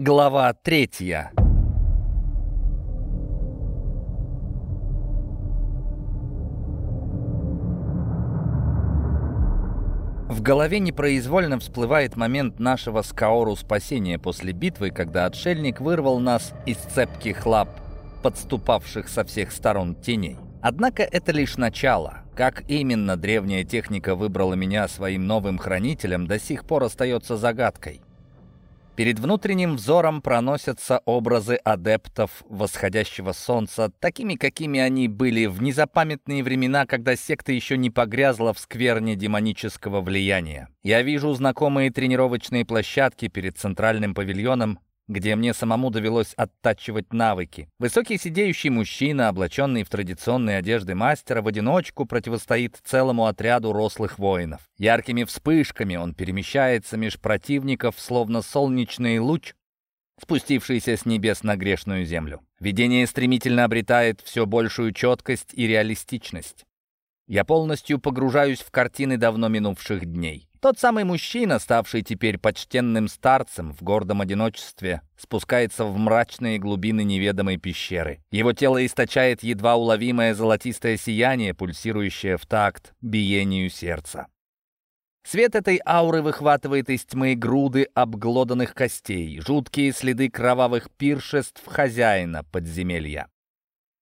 Глава третья. В голове непроизвольно всплывает момент нашего с Каору спасения после битвы, когда отшельник вырвал нас из цепких лап, подступавших со всех сторон теней. Однако это лишь начало. Как именно древняя техника выбрала меня своим новым хранителем, до сих пор остается загадкой. Перед внутренним взором проносятся образы адептов восходящего солнца, такими, какими они были в незапамятные времена, когда секта еще не погрязла в скверне демонического влияния. Я вижу знакомые тренировочные площадки перед центральным павильоном, где мне самому довелось оттачивать навыки. Высокий сидеющий мужчина, облаченный в традиционные одежды мастера, в одиночку противостоит целому отряду рослых воинов. Яркими вспышками он перемещается меж противников, словно солнечный луч, спустившийся с небес на грешную землю. Видение стремительно обретает все большую четкость и реалистичность. Я полностью погружаюсь в картины давно минувших дней. Тот самый мужчина, ставший теперь почтенным старцем в гордом одиночестве, спускается в мрачные глубины неведомой пещеры. Его тело источает едва уловимое золотистое сияние, пульсирующее в такт биению сердца. Свет этой ауры выхватывает из тьмы груды обглоданных костей, жуткие следы кровавых пиршеств хозяина подземелья.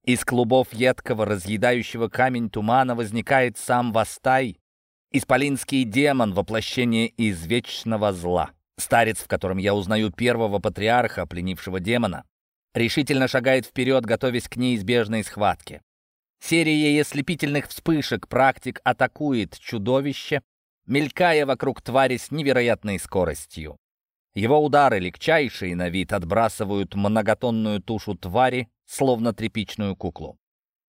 Из клубов едкого, разъедающего камень тумана возникает сам Востай, Исполинский демон — воплощение извечного зла. Старец, в котором я узнаю первого патриарха, пленившего демона, решительно шагает вперед, готовясь к неизбежной схватке. Серия ослепительных вспышек практик атакует чудовище, мелькая вокруг твари с невероятной скоростью. Его удары, легчайшие на вид, отбрасывают многотонную тушу твари, словно тряпичную куклу.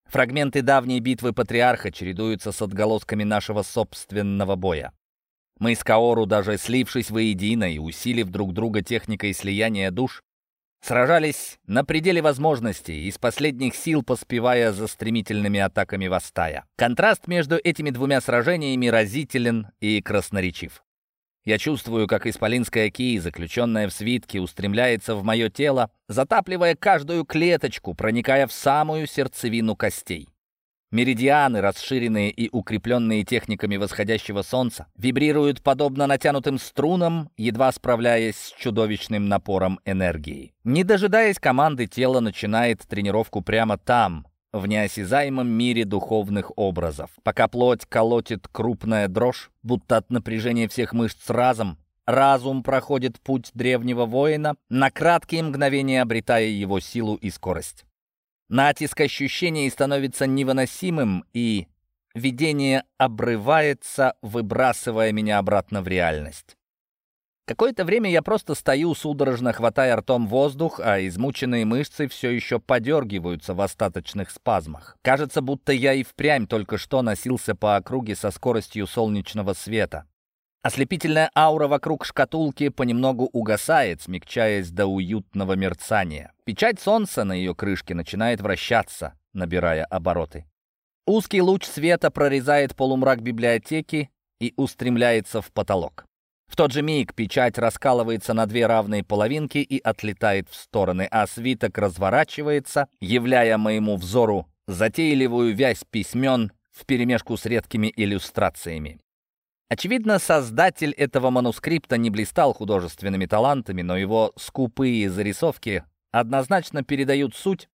Фрагменты давней битвы Патриарха чередуются с отголосками нашего собственного боя. Мы с Каору, даже слившись воедино и усилив друг друга техникой слияния душ, сражались на пределе возможностей, из последних сил поспевая за стремительными атаками Востая. Контраст между этими двумя сражениями разителен и красноречив. Я чувствую, как исполинская ки, заключенная в свитке, устремляется в мое тело, затапливая каждую клеточку, проникая в самую сердцевину костей. Меридианы, расширенные и укрепленные техниками восходящего солнца, вибрируют подобно натянутым струнам, едва справляясь с чудовищным напором энергии. Не дожидаясь команды, тело начинает тренировку прямо там, в неосязаемом мире духовных образов. Пока плоть колотит крупная дрожь, будто от напряжения всех мышц разом, разум проходит путь древнего воина, на краткие мгновения обретая его силу и скорость. Натиск ощущений становится невыносимым, и видение обрывается, выбрасывая меня обратно в реальность. Какое-то время я просто стою, судорожно хватая ртом воздух, а измученные мышцы все еще подергиваются в остаточных спазмах. Кажется, будто я и впрямь только что носился по округе со скоростью солнечного света. Ослепительная аура вокруг шкатулки понемногу угасает, смягчаясь до уютного мерцания. Печать солнца на ее крышке начинает вращаться, набирая обороты. Узкий луч света прорезает полумрак библиотеки и устремляется в потолок. В тот же миг печать раскалывается на две равные половинки и отлетает в стороны, а свиток разворачивается, являя моему взору затейливую вязь письмен вперемешку с редкими иллюстрациями. Очевидно, создатель этого манускрипта не блистал художественными талантами, но его скупые зарисовки однозначно передают суть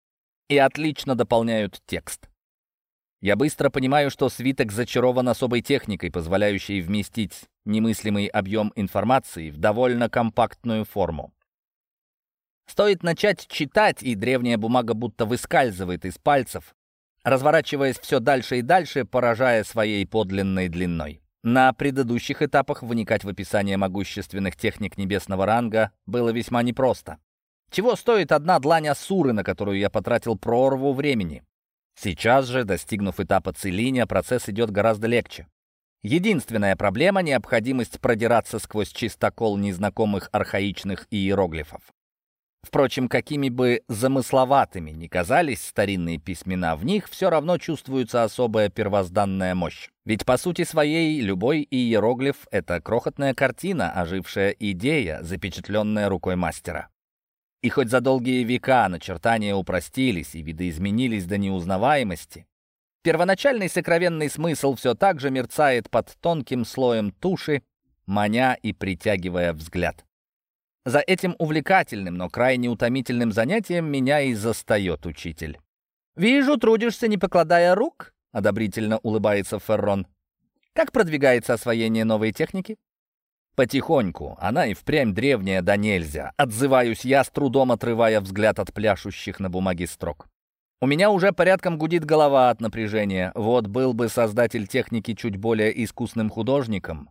и отлично дополняют текст. Я быстро понимаю, что свиток зачарован особой техникой, позволяющей вместить немыслимый объем информации в довольно компактную форму. Стоит начать читать, и древняя бумага будто выскальзывает из пальцев, разворачиваясь все дальше и дальше, поражая своей подлинной длиной. На предыдущих этапах вникать в описание могущественных техник небесного ранга было весьма непросто. Чего стоит одна длань Асуры, на которую я потратил прорву времени? Сейчас же, достигнув этапа целиния, процесс идет гораздо легче. Единственная проблема — необходимость продираться сквозь чистокол незнакомых архаичных иероглифов. Впрочем, какими бы замысловатыми ни казались старинные письмена, в них все равно чувствуется особая первозданная мощь. Ведь по сути своей любой иероглиф — это крохотная картина, ожившая идея, запечатленная рукой мастера. И хоть за долгие века начертания упростились и видоизменились до неузнаваемости, первоначальный сокровенный смысл все так же мерцает под тонким слоем туши, маня и притягивая взгляд. За этим увлекательным, но крайне утомительным занятием меня и застает учитель. «Вижу, трудишься, не покладая рук», — одобрительно улыбается Феррон. «Как продвигается освоение новой техники?» Потихоньку, она и впрямь древняя да нельзя. Отзываюсь я, с трудом отрывая взгляд от пляшущих на бумаге строк. У меня уже порядком гудит голова от напряжения. Вот был бы создатель техники чуть более искусным художником,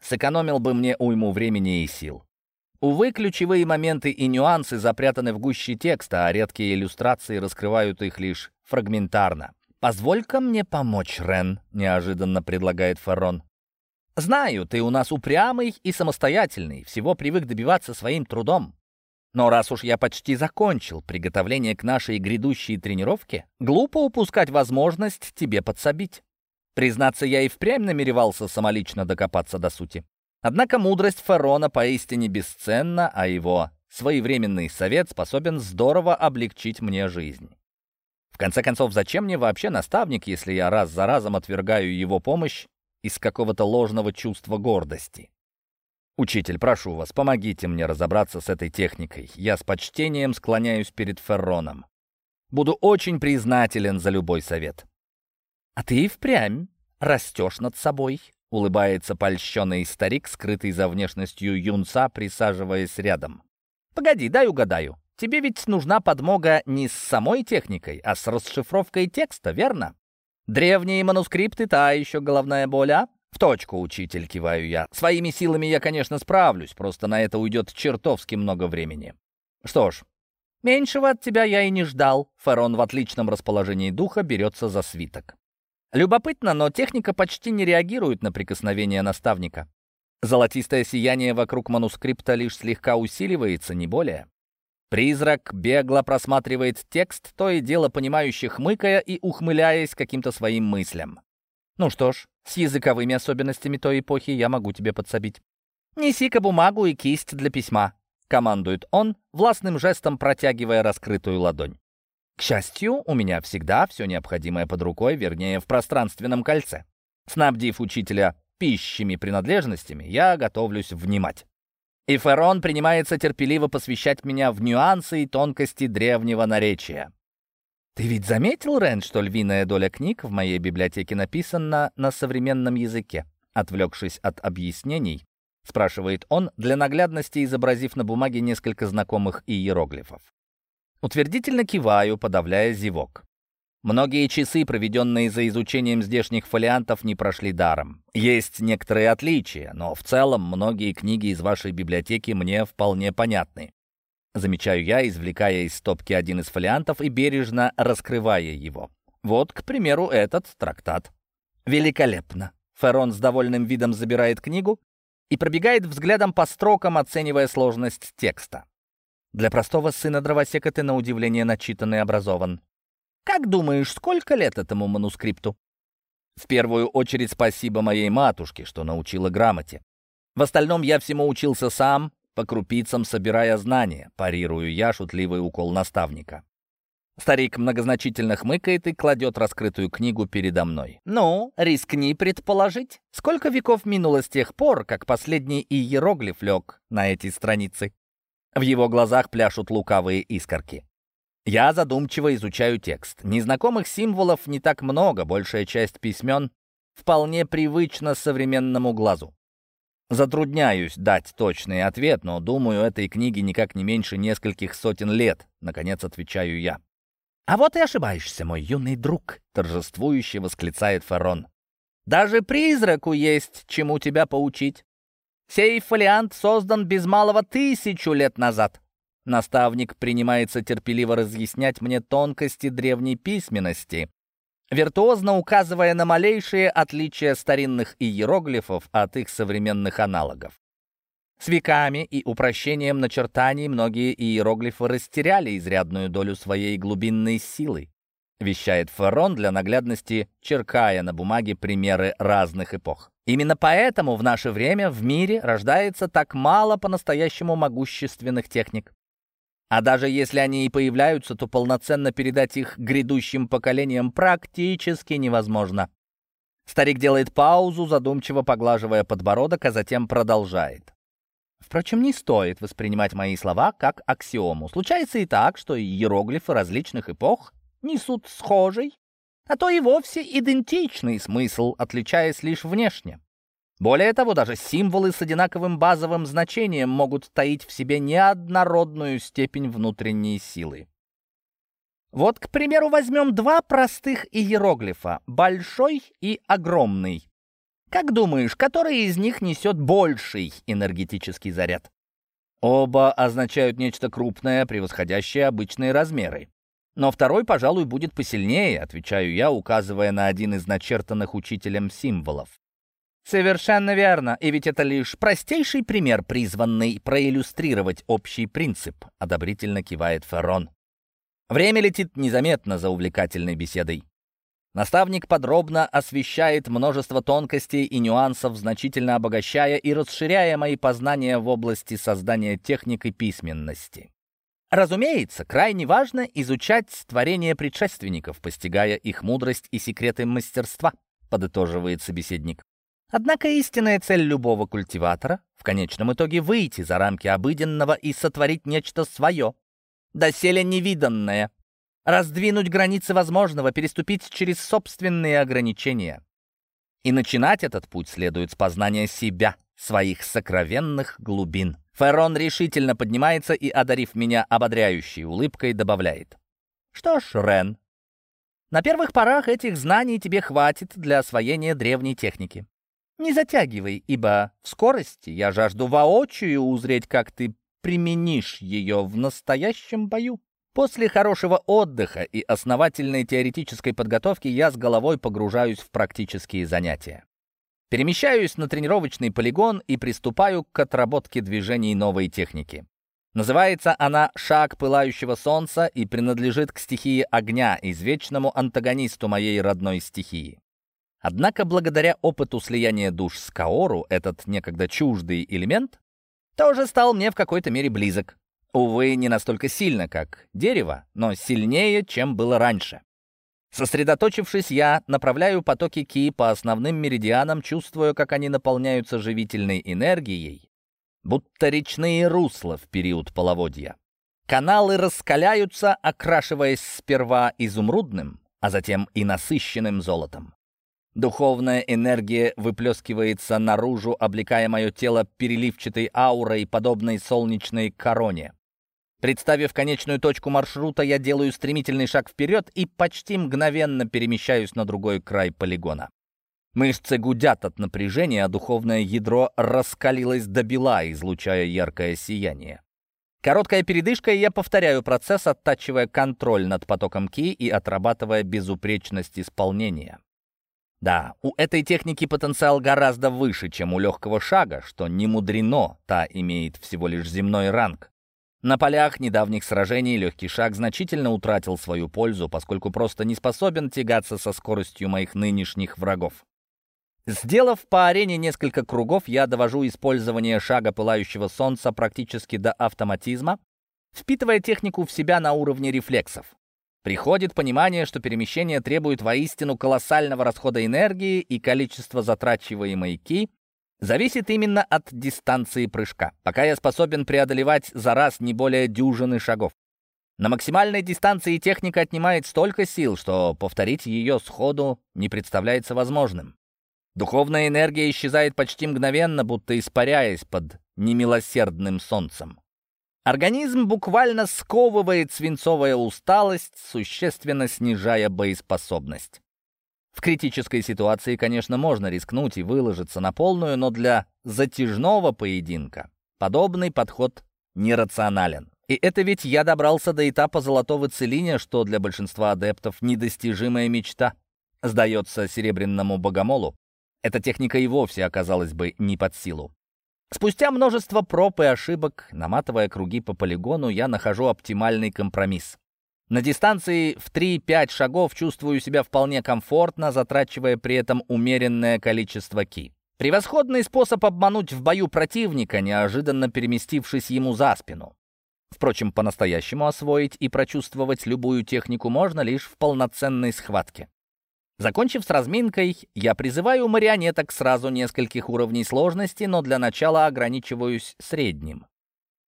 сэкономил бы мне уйму времени и сил. Увы, ключевые моменты и нюансы запрятаны в гуще текста, а редкие иллюстрации раскрывают их лишь фрагментарно. «Позволь-ка мне помочь, Рен», — неожиданно предлагает Фарон. Знаю, ты у нас упрямый и самостоятельный, всего привык добиваться своим трудом. Но раз уж я почти закончил приготовление к нашей грядущей тренировке, глупо упускать возможность тебе подсобить. Признаться, я и впрямь намеревался самолично докопаться до сути. Однако мудрость Ферона поистине бесценна, а его своевременный совет способен здорово облегчить мне жизнь. В конце концов, зачем мне вообще наставник, если я раз за разом отвергаю его помощь из какого-то ложного чувства гордости. «Учитель, прошу вас, помогите мне разобраться с этой техникой. Я с почтением склоняюсь перед Ферроном. Буду очень признателен за любой совет». «А ты и впрямь растешь над собой», — улыбается польщенный старик, скрытый за внешностью юнца, присаживаясь рядом. «Погоди, дай угадаю. Тебе ведь нужна подмога не с самой техникой, а с расшифровкой текста, верно?» Древние манускрипты — та еще головная боль, а? В точку, учитель, киваю я. Своими силами я, конечно, справлюсь, просто на это уйдет чертовски много времени. Что ж, меньшего от тебя я и не ждал. Фарон в отличном расположении духа берется за свиток. Любопытно, но техника почти не реагирует на прикосновение наставника. Золотистое сияние вокруг манускрипта лишь слегка усиливается, не более. Призрак бегло просматривает текст, то и дело понимающе хмыкая и ухмыляясь каким-то своим мыслям. Ну что ж, с языковыми особенностями той эпохи я могу тебе подсобить. «Неси-ка бумагу и кисть для письма», — командует он, властным жестом протягивая раскрытую ладонь. К счастью, у меня всегда все необходимое под рукой, вернее, в пространственном кольце. Снабдив учителя пищими принадлежностями, я готовлюсь внимать. И Ферон принимается терпеливо посвящать меня в нюансы и тонкости древнего наречия. «Ты ведь заметил, Рен, что львиная доля книг в моей библиотеке написана на современном языке?» Отвлекшись от объяснений, спрашивает он, для наглядности изобразив на бумаге несколько знакомых иероглифов. Утвердительно киваю, подавляя зевок. Многие часы, проведенные за изучением здешних фолиантов, не прошли даром. Есть некоторые отличия, но в целом многие книги из вашей библиотеки мне вполне понятны. Замечаю я, извлекая из стопки один из фолиантов и бережно раскрывая его. Вот, к примеру, этот трактат. Великолепно. Ферон с довольным видом забирает книгу и пробегает взглядом по строкам, оценивая сложность текста. Для простого сына дровосека ты на удивление начитан и образован. Как думаешь, сколько лет этому манускрипту? В первую очередь спасибо моей матушке, что научила грамоте. В остальном я всему учился сам, по крупицам собирая знания, парирую я шутливый укол наставника. Старик многозначительно хмыкает и кладет раскрытую книгу передо мной. «Ну, рискни предположить, сколько веков минуло с тех пор, как последний иероглиф лег на эти страницы?» В его глазах пляшут лукавые искорки. Я задумчиво изучаю текст. Незнакомых символов не так много, большая часть письмен вполне привычна современному глазу. Затрудняюсь дать точный ответ, но думаю, этой книге никак не меньше нескольких сотен лет, наконец отвечаю я. «А вот и ошибаешься, мой юный друг», — торжествующе восклицает Ферон. «Даже призраку есть чему тебя поучить. Сей фолиант создан без малого тысячу лет назад. Наставник принимается терпеливо разъяснять мне тонкости древней письменности, виртуозно указывая на малейшие отличия старинных иероглифов от их современных аналогов. С веками и упрощением начертаний многие иероглифы растеряли изрядную долю своей глубинной силы, вещает Феррон для наглядности, черкая на бумаге примеры разных эпох. Именно поэтому в наше время в мире рождается так мало по-настоящему могущественных техник. А даже если они и появляются, то полноценно передать их грядущим поколениям практически невозможно. Старик делает паузу, задумчиво поглаживая подбородок, а затем продолжает. Впрочем, не стоит воспринимать мои слова как аксиому. Случается и так, что иероглифы различных эпох несут схожий, а то и вовсе идентичный смысл, отличаясь лишь внешне. Более того, даже символы с одинаковым базовым значением могут таить в себе неоднородную степень внутренней силы. Вот, к примеру, возьмем два простых иероглифа — «большой» и «огромный». Как думаешь, который из них несет больший энергетический заряд? Оба означают нечто крупное, превосходящее обычные размеры. Но второй, пожалуй, будет посильнее, отвечаю я, указывая на один из начертанных учителем символов. Совершенно верно, и ведь это лишь простейший пример, призванный проиллюстрировать общий принцип, одобрительно кивает Феррон. Время летит незаметно за увлекательной беседой. Наставник подробно освещает множество тонкостей и нюансов, значительно обогащая и расширяя мои познания в области создания техник и письменности. Разумеется, крайне важно изучать творения предшественников, постигая их мудрость и секреты мастерства, подытоживает собеседник. Однако истинная цель любого культиватора — в конечном итоге выйти за рамки обыденного и сотворить нечто свое, доселе невиданное, раздвинуть границы возможного, переступить через собственные ограничения. И начинать этот путь следует с познания себя, своих сокровенных глубин. Феррон решительно поднимается и, одарив меня ободряющей улыбкой, добавляет. «Что ж, Рен, на первых порах этих знаний тебе хватит для освоения древней техники. Не затягивай, ибо в скорости я жажду воочию узреть, как ты применишь ее в настоящем бою. После хорошего отдыха и основательной теоретической подготовки я с головой погружаюсь в практические занятия. Перемещаюсь на тренировочный полигон и приступаю к отработке движений новой техники. Называется она «Шаг пылающего солнца» и принадлежит к стихии огня, извечному антагонисту моей родной стихии. Однако благодаря опыту слияния душ с Каору этот некогда чуждый элемент тоже стал мне в какой-то мере близок. Увы, не настолько сильно, как дерево, но сильнее, чем было раньше. Сосредоточившись, я направляю потоки Ки по основным меридианам, чувствуя, как они наполняются живительной энергией, будто речные русла в период половодья. Каналы раскаляются, окрашиваясь сперва изумрудным, а затем и насыщенным золотом. Духовная энергия выплескивается наружу, облекая мое тело переливчатой аурой, подобной солнечной короне. Представив конечную точку маршрута, я делаю стремительный шаг вперед и почти мгновенно перемещаюсь на другой край полигона. Мышцы гудят от напряжения, а духовное ядро раскалилось до бела, излучая яркое сияние. Короткая передышка, и я повторяю процесс, оттачивая контроль над потоком ки и отрабатывая безупречность исполнения. Да, у этой техники потенциал гораздо выше, чем у легкого шага, что не мудрено, та имеет всего лишь земной ранг. На полях недавних сражений легкий шаг значительно утратил свою пользу, поскольку просто не способен тягаться со скоростью моих нынешних врагов. Сделав по арене несколько кругов, я довожу использование шага пылающего солнца практически до автоматизма, впитывая технику в себя на уровне рефлексов. Приходит понимание, что перемещение требует воистину колоссального расхода энергии и количество затрачиваемой ки зависит именно от дистанции прыжка. Пока я способен преодолевать за раз не более дюжины шагов. На максимальной дистанции техника отнимает столько сил, что повторить ее сходу не представляется возможным. Духовная энергия исчезает почти мгновенно, будто испаряясь под немилосердным солнцем. Организм буквально сковывает свинцовая усталость, существенно снижая боеспособность. В критической ситуации, конечно, можно рискнуть и выложиться на полную, но для затяжного поединка подобный подход нерационален. И это ведь я добрался до этапа золотого целиния, что для большинства адептов недостижимая мечта. Сдается серебряному богомолу. Эта техника и вовсе оказалась бы не под силу. Спустя множество проб и ошибок, наматывая круги по полигону, я нахожу оптимальный компромисс. На дистанции в 3-5 шагов чувствую себя вполне комфортно, затрачивая при этом умеренное количество ки. Превосходный способ обмануть в бою противника, неожиданно переместившись ему за спину. Впрочем, по-настоящему освоить и прочувствовать любую технику можно лишь в полноценной схватке. Закончив с разминкой, я призываю марионеток сразу нескольких уровней сложности, но для начала ограничиваюсь средним.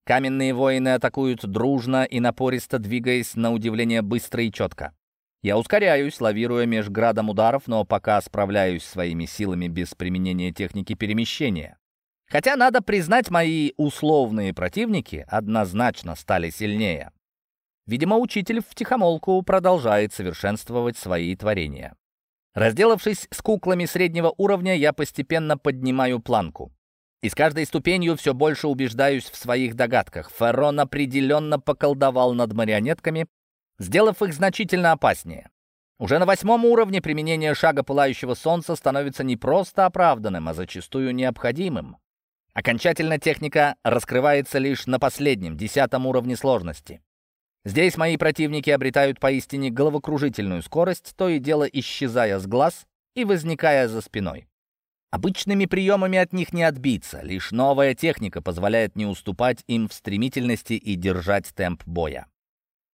Каменные воины атакуют дружно и напористо, двигаясь на удивление быстро и четко. Я ускоряюсь, лавируя меж градом ударов, но пока справляюсь своими силами без применения техники перемещения. Хотя, надо признать, мои условные противники однозначно стали сильнее. Видимо, учитель втихомолку продолжает совершенствовать свои творения. Разделавшись с куклами среднего уровня, я постепенно поднимаю планку. И с каждой ступенью все больше убеждаюсь в своих догадках. Феррон определенно поколдовал над марионетками, сделав их значительно опаснее. Уже на восьмом уровне применение шага пылающего солнца становится не просто оправданным, а зачастую необходимым. Окончательно техника раскрывается лишь на последнем, десятом уровне сложности. Здесь мои противники обретают поистине головокружительную скорость, то и дело исчезая с глаз и возникая за спиной. Обычными приемами от них не отбиться, лишь новая техника позволяет не уступать им в стремительности и держать темп боя.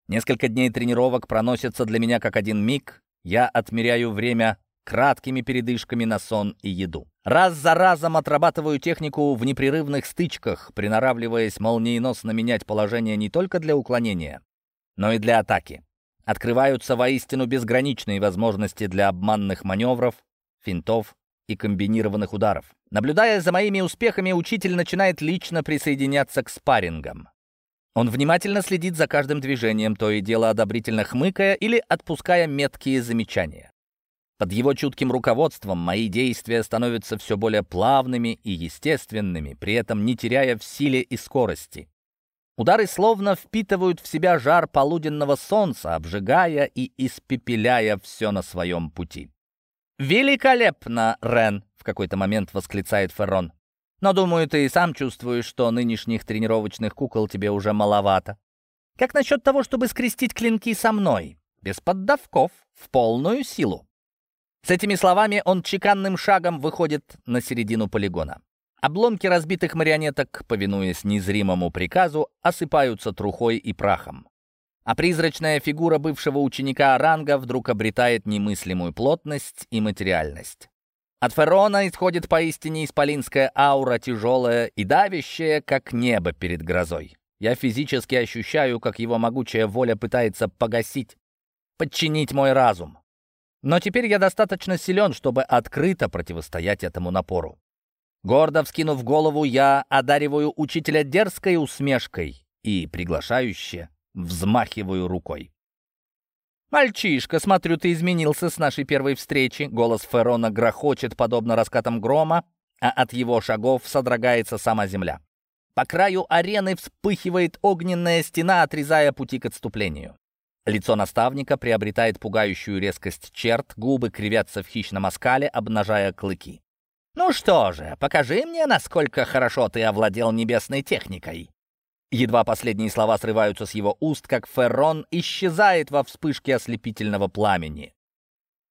Несколько дней тренировок проносятся для меня как один миг, я отмеряю время краткими передышками на сон и еду. Раз за разом отрабатываю технику в непрерывных стычках, приноравливаясь молниеносно менять положение не только для уклонения, но и для атаки. Открываются воистину безграничные возможности для обманных маневров, финтов и комбинированных ударов. Наблюдая за моими успехами, учитель начинает лично присоединяться к спаррингам. Он внимательно следит за каждым движением, то и дело одобрительно хмыкая или отпуская меткие замечания. Под его чутким руководством мои действия становятся все более плавными и естественными, при этом не теряя в силе и скорости. Удары словно впитывают в себя жар полуденного солнца, обжигая и испепеляя все на своем пути. «Великолепно, Рен!» — в какой-то момент восклицает Феррон. «Но, думаю, ты и сам чувствуешь, что нынешних тренировочных кукол тебе уже маловато. Как насчет того, чтобы скрестить клинки со мной? Без поддавков, в полную силу?» С этими словами он чеканным шагом выходит на середину полигона. Обломки разбитых марионеток, повинуясь незримому приказу, осыпаются трухой и прахом. А призрачная фигура бывшего ученика Оранга вдруг обретает немыслимую плотность и материальность. От Ферона исходит поистине исполинская аура, тяжелая и давящая, как небо перед грозой. Я физически ощущаю, как его могучая воля пытается погасить, подчинить мой разум. Но теперь я достаточно силен, чтобы открыто противостоять этому напору. Гордо вскинув голову, я одариваю учителя дерзкой усмешкой и приглашающе взмахиваю рукой. «Мальчишка, смотрю, ты изменился с нашей первой встречи». Голос Ферона грохочет, подобно раскатам грома, а от его шагов содрогается сама земля. По краю арены вспыхивает огненная стена, отрезая пути к отступлению. Лицо наставника приобретает пугающую резкость черт, губы кривятся в хищном оскале, обнажая клыки. «Ну что же, покажи мне, насколько хорошо ты овладел небесной техникой». Едва последние слова срываются с его уст, как Феррон исчезает во вспышке ослепительного пламени.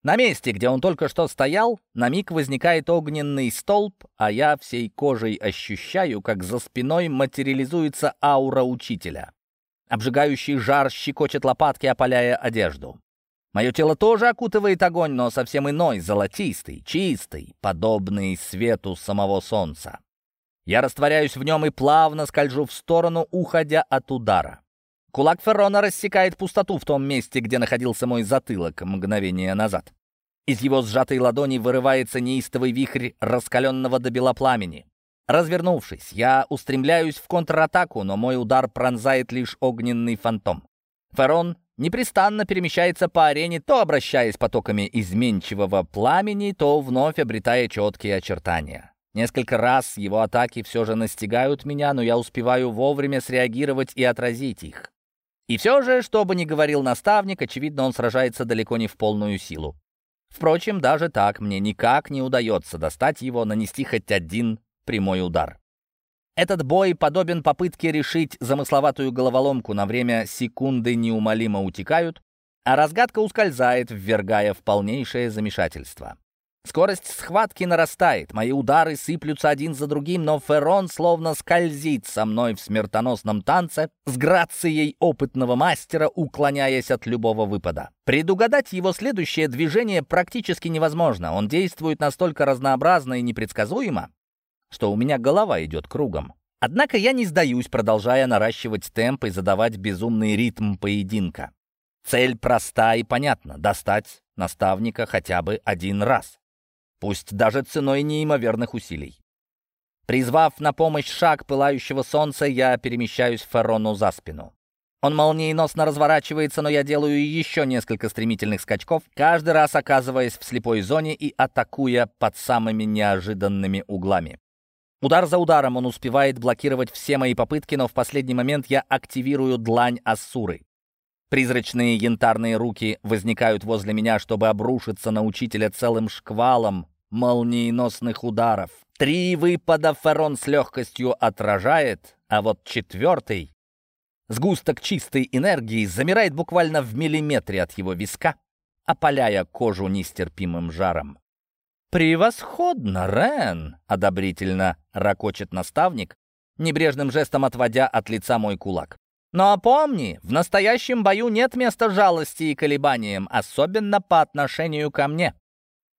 На месте, где он только что стоял, на миг возникает огненный столб, а я всей кожей ощущаю, как за спиной материализуется аура учителя. Обжигающий жар щекочет лопатки, опаляя одежду. Мое тело тоже окутывает огонь, но совсем иной, золотистый, чистый, подобный свету самого солнца. Я растворяюсь в нем и плавно скольжу в сторону, уходя от удара. Кулак Феррона рассекает пустоту в том месте, где находился мой затылок мгновение назад. Из его сжатой ладони вырывается неистовый вихрь раскаленного до бела пламени. Развернувшись, я устремляюсь в контратаку, но мой удар пронзает лишь огненный фантом. Ферон непрестанно перемещается по арене, то обращаясь потоками изменчивого пламени, то вновь обретая четкие очертания. Несколько раз его атаки все же настигают меня, но я успеваю вовремя среагировать и отразить их. И все же, что бы ни говорил наставник, очевидно, он сражается далеко не в полную силу. Впрочем, даже так мне никак не удается достать его, нанести хоть один прямой удар. Этот бой подобен попытке решить замысловатую головоломку. На время секунды неумолимо утекают, а разгадка ускользает, ввергая в полнейшее замешательство. Скорость схватки нарастает, мои удары сыплются один за другим, но Феррон словно скользит со мной в смертоносном танце с грацией опытного мастера, уклоняясь от любого выпада. Предугадать его следующее движение практически невозможно. Он действует настолько разнообразно и непредсказуемо, что у меня голова идет кругом. Однако я не сдаюсь, продолжая наращивать темп и задавать безумный ритм поединка. Цель проста и понятна — достать наставника хотя бы один раз пусть даже ценой неимоверных усилий. Призвав на помощь шаг пылающего солнца, я перемещаюсь Феррону за спину. Он молниеносно разворачивается, но я делаю еще несколько стремительных скачков, каждый раз оказываясь в слепой зоне и атакуя под самыми неожиданными углами. Удар за ударом он успевает блокировать все мои попытки, но в последний момент я активирую длань Ассуры. Призрачные янтарные руки возникают возле меня, чтобы обрушиться на учителя целым шквалом молниеносных ударов. Три выпада Ферон с легкостью отражает, а вот четвертый, сгусток чистой энергии, замирает буквально в миллиметре от его виска, опаляя кожу нестерпимым жаром. «Превосходно, Рен!» — одобрительно ракочет наставник, небрежным жестом отводя от лица мой кулак. Но помни, в настоящем бою нет места жалости и колебаниям, особенно по отношению ко мне.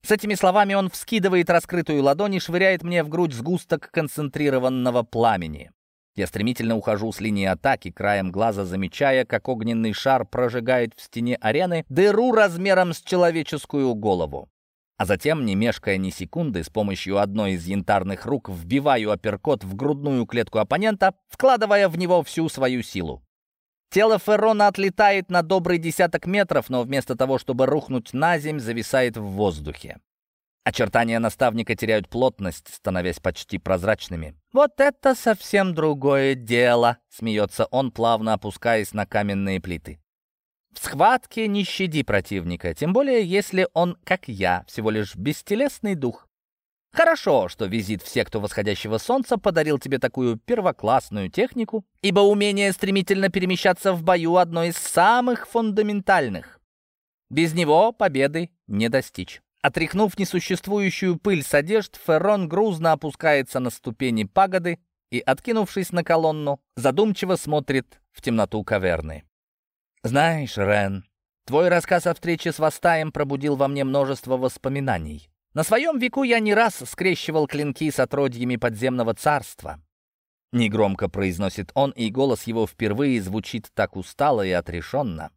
С этими словами он вскидывает раскрытую ладонь и швыряет мне в грудь сгусток концентрированного пламени. Я стремительно ухожу с линии атаки, краем глаза замечая, как огненный шар прожигает в стене арены дыру размером с человеческую голову. А затем, не мешкая ни секунды, с помощью одной из янтарных рук вбиваю апперкот в грудную клетку оппонента, вкладывая в него всю свою силу. Тело Феррона отлетает на добрый десяток метров, но вместо того, чтобы рухнуть на земь, зависает в воздухе. Очертания наставника теряют плотность, становясь почти прозрачными. «Вот это совсем другое дело!» — смеется он, плавно опускаясь на каменные плиты. В схватке не щади противника, тем более если он, как я, всего лишь бестелесный дух. Хорошо, что визит в секту восходящего солнца подарил тебе такую первоклассную технику, ибо умение стремительно перемещаться в бою одно из самых фундаментальных. Без него победы не достичь. Отряхнув несуществующую пыль с одежд, Феррон грузно опускается на ступени пагоды и, откинувшись на колонну, задумчиво смотрит в темноту каверны. «Знаешь, Рен, твой рассказ о встрече с Вастаем пробудил во мне множество воспоминаний. На своем веку я не раз скрещивал клинки с отродьями подземного царства». Негромко произносит он, и голос его впервые звучит так устало и отрешенно.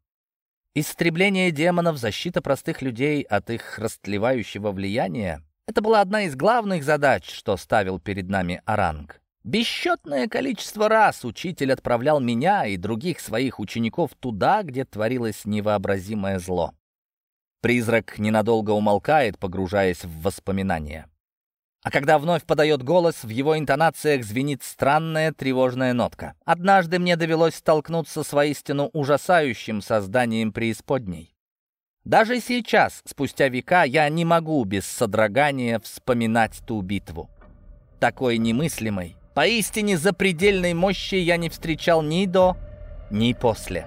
Истребление демонов, защита простых людей от их растлевающего влияния — это была одна из главных задач, что ставил перед нами Аранг. Бесчетное количество раз учитель отправлял меня и других своих учеников туда, где творилось невообразимое зло. Призрак ненадолго умолкает, погружаясь в воспоминания. А когда вновь подает голос, в его интонациях звенит странная тревожная нотка. «Однажды мне довелось столкнуться с воистину ужасающим созданием преисподней. Даже сейчас, спустя века, я не могу без содрогания вспоминать ту битву. Такой немыслимой, Поистине запредельной мощи я не встречал ни до, ни после.